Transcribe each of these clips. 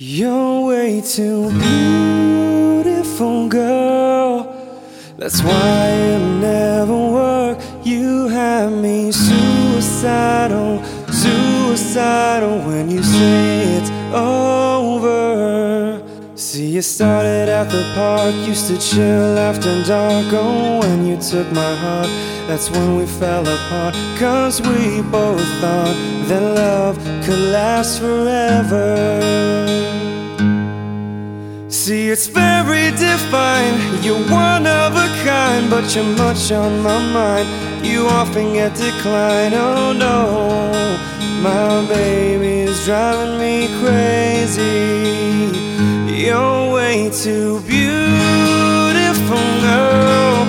You're way too beautiful, girl. That's why it'll never work. You have me suicidal, suicidal when you say it's over. You started at the park, used to chill after dark. Oh, when you took my heart, that's when we fell apart. Cause we both thought that love could last forever. See, it's very defined. You're one of a kind, but you're much on my mind. You often get declined. Oh no, my baby's driving me crazy. You're way too beautiful, girl.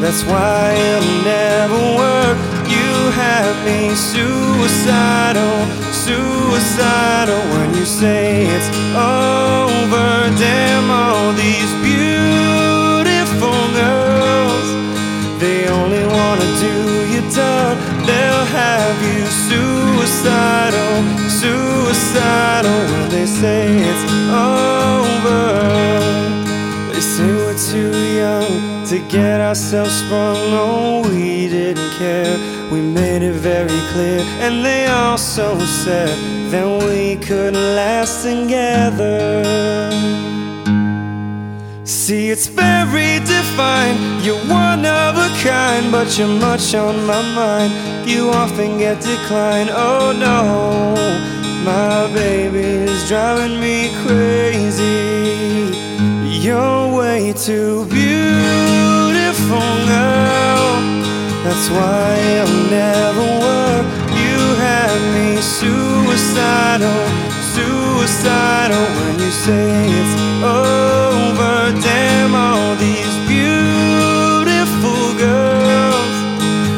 That's why it'll never work. You have me suicidal, suicidal when you say it's over. Damn, all these beautiful girls, they only wanna do you dirt. They'll have you suicidal, suicidal when they say it's over. They say we're too young to get ourselves sprung. No, we didn't care. We made it very clear, and they also said that we couldn't last together. See, it's very defined. You're one of a kind, but you're much on my mind. You often get declined. Oh no, my baby's driving me crazy. Too beautiful, girl. That's why it'll never work. You have me suicidal, suicidal when you say it's over. Damn, all these beautiful girls,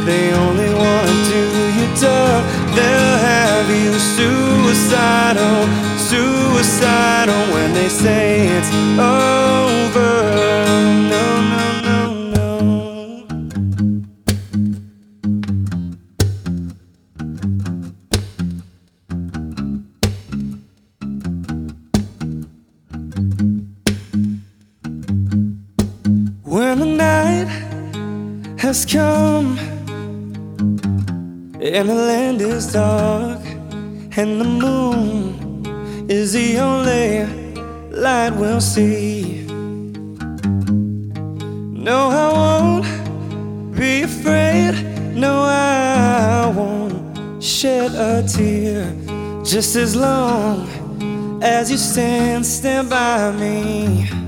they only wanna do you dirt. They'll have you suicidal, suicidal when they say it's over. Has come and the land is dark and the moon is the only light we'll see. No, I won't be afraid. No, I won't shed a tear just as long as you stand, stand by me.